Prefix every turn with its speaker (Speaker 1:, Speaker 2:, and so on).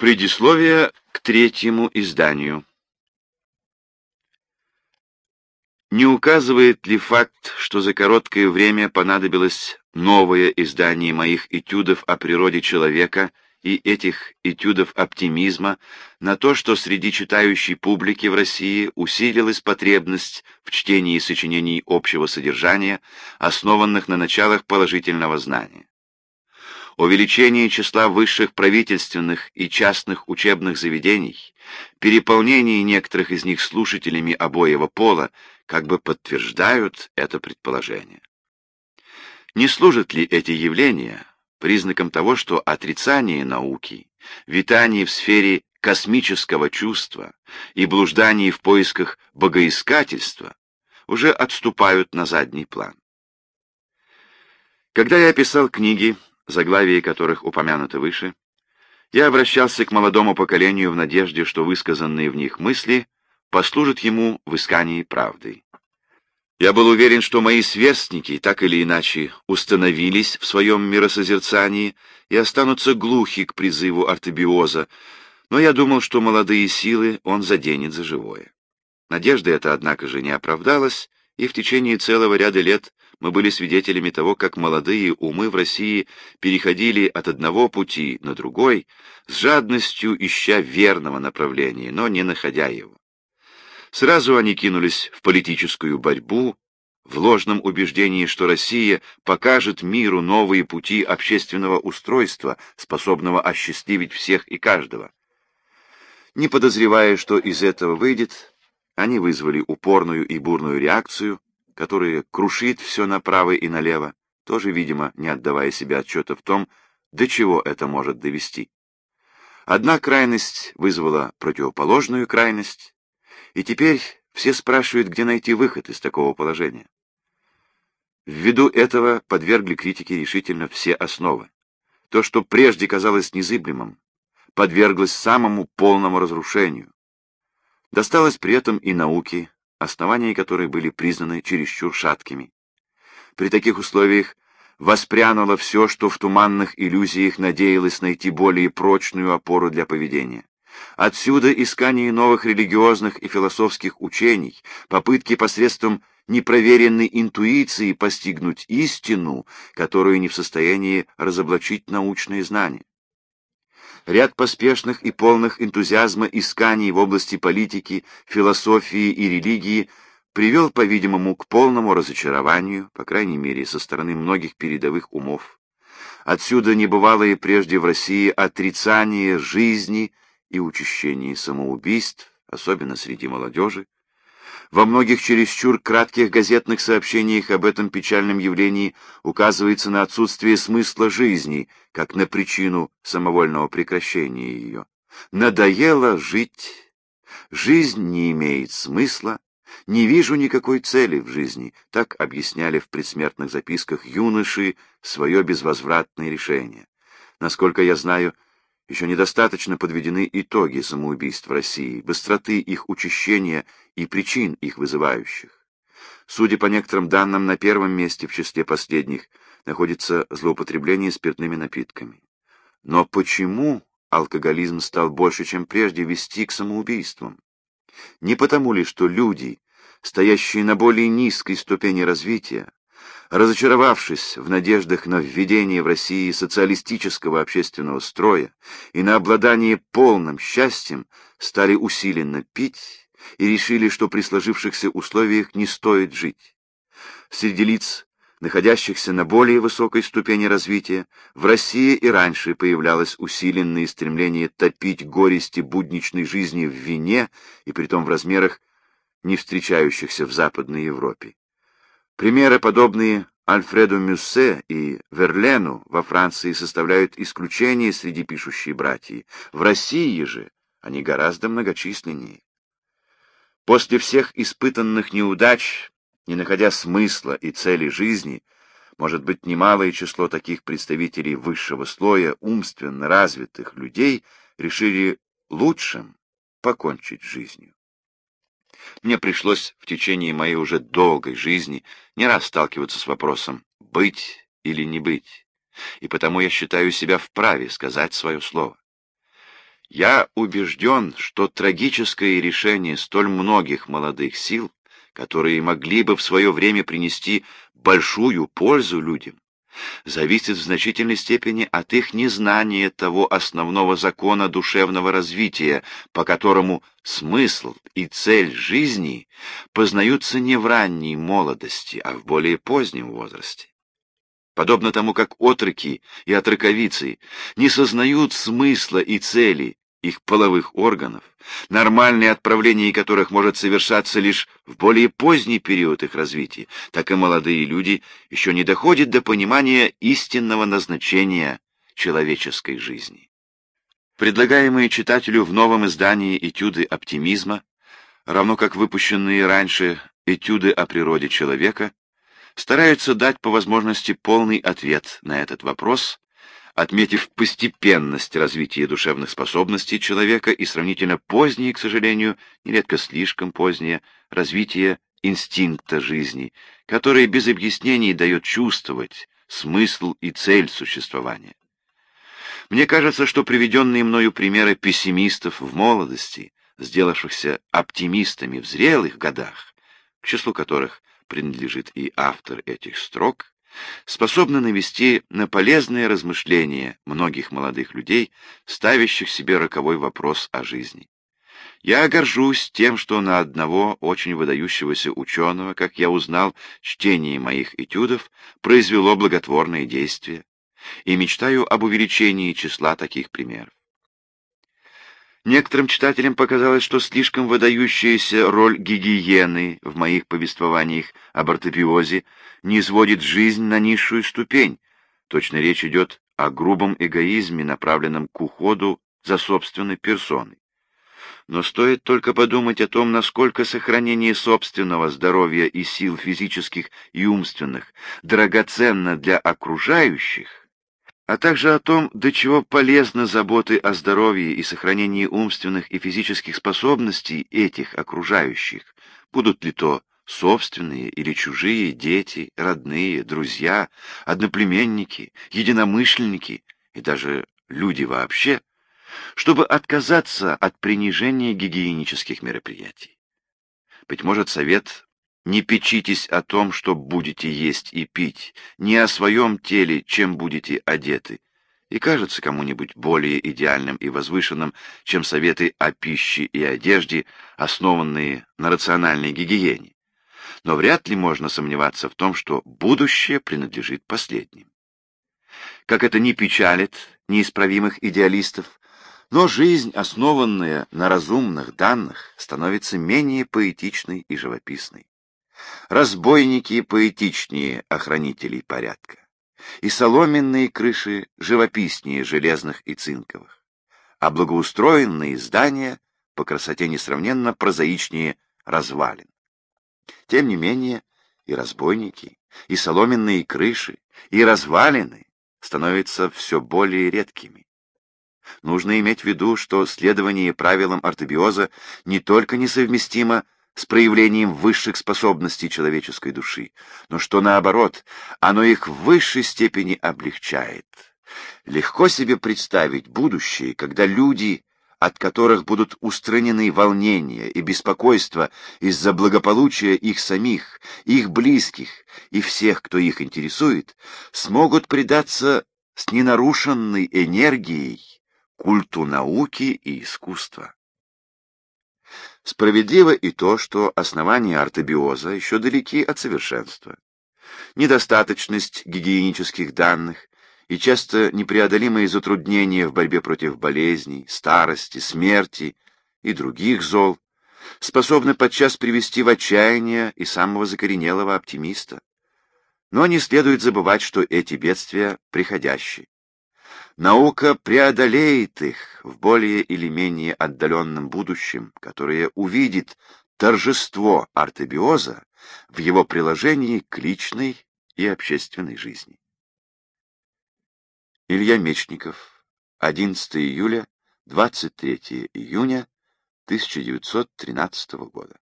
Speaker 1: Предисловие к третьему изданию. Не указывает ли факт, что за короткое время понадобилось новое издание моих этюдов о природе человека и этих этюдов оптимизма на то, что среди читающей публики в России усилилась потребность в чтении сочинений общего содержания, основанных на началах положительного знания? Увеличение числа высших правительственных и частных учебных заведений, переполнение некоторых из них слушателями обоего пола как бы подтверждают это предположение. Не служат ли эти явления признаком того, что отрицание науки, витание в сфере космического чувства и блуждание в поисках богоискательства уже отступают на задний план? Когда я писал книги заглавия которых упомянуты выше, я обращался к молодому поколению в надежде, что высказанные в них мысли послужат ему в искании правды. Я был уверен, что мои сверстники так или иначе установились в своем миросозерцании и останутся глухи к призыву артобиоза, но я думал, что молодые силы он заденет за живое. Надежда эта, однако же, не оправдалась, и в течение целого ряда лет мы были свидетелями того, как молодые умы в России переходили от одного пути на другой, с жадностью ища верного направления, но не находя его. Сразу они кинулись в политическую борьбу, в ложном убеждении, что Россия покажет миру новые пути общественного устройства, способного осчастливить всех и каждого. Не подозревая, что из этого выйдет, они вызвали упорную и бурную реакцию, которая крушит все направо и налево, тоже, видимо, не отдавая себе отчета в том, до чего это может довести. Одна крайность вызвала противоположную крайность, и теперь все спрашивают, где найти выход из такого положения. Ввиду этого подвергли критике решительно все основы. То, что прежде казалось незыблемым, подверглось самому полному разрушению. Досталось при этом и науке, основания которой были признаны чересчур шаткими. При таких условиях воспрянуло все, что в туманных иллюзиях надеялось найти более прочную опору для поведения. Отсюда искание новых религиозных и философских учений, попытки посредством непроверенной интуиции постигнуть истину, которую не в состоянии разоблачить научные знания. Ряд поспешных и полных энтузиазма исканий в области политики, философии и религии привел, по-видимому, к полному разочарованию, по крайней мере, со стороны многих передовых умов. Отсюда небывалое прежде в России отрицание жизни и учащение самоубийств, особенно среди молодежи, во многих чересчур кратких газетных сообщениях об этом печальном явлении указывается на отсутствие смысла жизни, как на причину самовольного прекращения ее. Надоело жить. Жизнь не имеет смысла. Не вижу никакой цели в жизни, так объясняли в предсмертных записках юноши свое безвозвратное решение. Насколько я знаю, еще недостаточно подведены итоги самоубийств в России, быстроты их учащения и причин их вызывающих. Судя по некоторым данным, на первом месте в числе последних находится злоупотребление спиртными напитками. Но почему алкоголизм стал больше, чем прежде, вести к самоубийствам? Не потому ли, что люди, стоящие на более низкой ступени развития, Разочаровавшись в надеждах на введение в России социалистического общественного строя и на обладание полным счастьем, стали усиленно пить и решили, что при сложившихся условиях не стоит жить. Среди лиц, находящихся на более высокой ступени развития, в России и раньше появлялось усиленное стремление топить горести будничной жизни в вине и притом в размерах, не встречающихся в Западной Европе. Примеры, подобные Альфреду Мюссе и Верлену во Франции составляют исключение среди пишущей братьев. В России же они гораздо многочисленнее. После всех испытанных неудач, не находя смысла и цели жизни, может быть немалое число таких представителей высшего слоя умственно развитых людей решили лучшим покончить жизнью. Мне пришлось в течение моей уже долгой жизни не раз сталкиваться с вопросом «быть или не быть», и потому я считаю себя вправе сказать свое слово. Я убежден, что трагическое решение столь многих молодых сил, которые могли бы в свое время принести большую пользу людям, зависит в значительной степени от их незнания того основного закона душевного развития, по которому смысл и цель жизни познаются не в ранней молодости, а в более позднем возрасте. Подобно тому, как отроки и отроковицы не сознают смысла и цели их половых органов, нормальное отправление которых может совершаться лишь в более поздний период их развития, так и молодые люди еще не доходят до понимания истинного назначения человеческой жизни. Предлагаемые читателю в новом издании «Этюды оптимизма», равно как выпущенные раньше «Этюды о природе человека», стараются дать по возможности полный ответ на этот вопрос, отметив постепенность развития душевных способностей человека и сравнительно позднее, к сожалению, нередко слишком позднее, развитие инстинкта жизни, который без объяснений дает чувствовать смысл и цель существования. Мне кажется, что приведенные мною примеры пессимистов в молодости, сделавшихся оптимистами в зрелых годах, к числу которых принадлежит и автор этих строк, способны навести на полезные размышления многих молодых людей, ставящих себе роковой вопрос о жизни. Я горжусь тем, что на одного очень выдающегося ученого, как я узнал, чтение моих этюдов произвело благотворное действие, и мечтаю об увеличении числа таких примеров. Некоторым читателям показалось, что слишком выдающаяся роль гигиены в моих повествованиях об ортопиозе не сводит жизнь на низшую ступень. Точно речь идет о грубом эгоизме, направленном к уходу за собственной персоной. Но стоит только подумать о том, насколько сохранение собственного здоровья и сил физических и умственных драгоценно для окружающих, а также о том, до чего полезны заботы о здоровье и сохранении умственных и физических способностей этих окружающих, будут ли то собственные или чужие дети, родные, друзья, одноплеменники, единомышленники и даже люди вообще, чтобы отказаться от принижения гигиенических мероприятий. Быть может, совет не печитесь о том, что будете есть и пить, не о своем теле, чем будете одеты. И кажется кому-нибудь более идеальным и возвышенным, чем советы о пище и одежде, основанные на рациональной гигиене. Но вряд ли можно сомневаться в том, что будущее принадлежит последним. Как это не печалит неисправимых идеалистов, но жизнь, основанная на разумных данных, становится менее поэтичной и живописной. Разбойники поэтичнее охранителей порядка, и соломенные крыши живописнее железных и цинковых, а благоустроенные здания по красоте несравненно прозаичнее развалин. Тем не менее, и разбойники, и соломенные крыши, и развалины становятся все более редкими. Нужно иметь в виду, что следование правилам ортобиоза не только несовместимо с проявлением высших способностей человеческой души, но что, наоборот, оно их в высшей степени облегчает. Легко себе представить будущее, когда люди, от которых будут устранены волнения и беспокойство из-за благополучия их самих, их близких и всех, кто их интересует, смогут предаться с ненарушенной энергией культу науки и искусства. Справедливо и то, что основания ортобиоза еще далеки от совершенства. Недостаточность гигиенических данных и часто непреодолимые затруднения в борьбе против болезней, старости, смерти и других зол способны подчас привести в отчаяние и самого закоренелого оптимиста. Но не следует забывать, что эти бедствия приходящие. Наука преодолеет их в более или менее отдаленном будущем, которое увидит торжество артобиоза в его приложении к личной и общественной жизни. Илья Мечников, 11 июля, 23 июня 1913 года.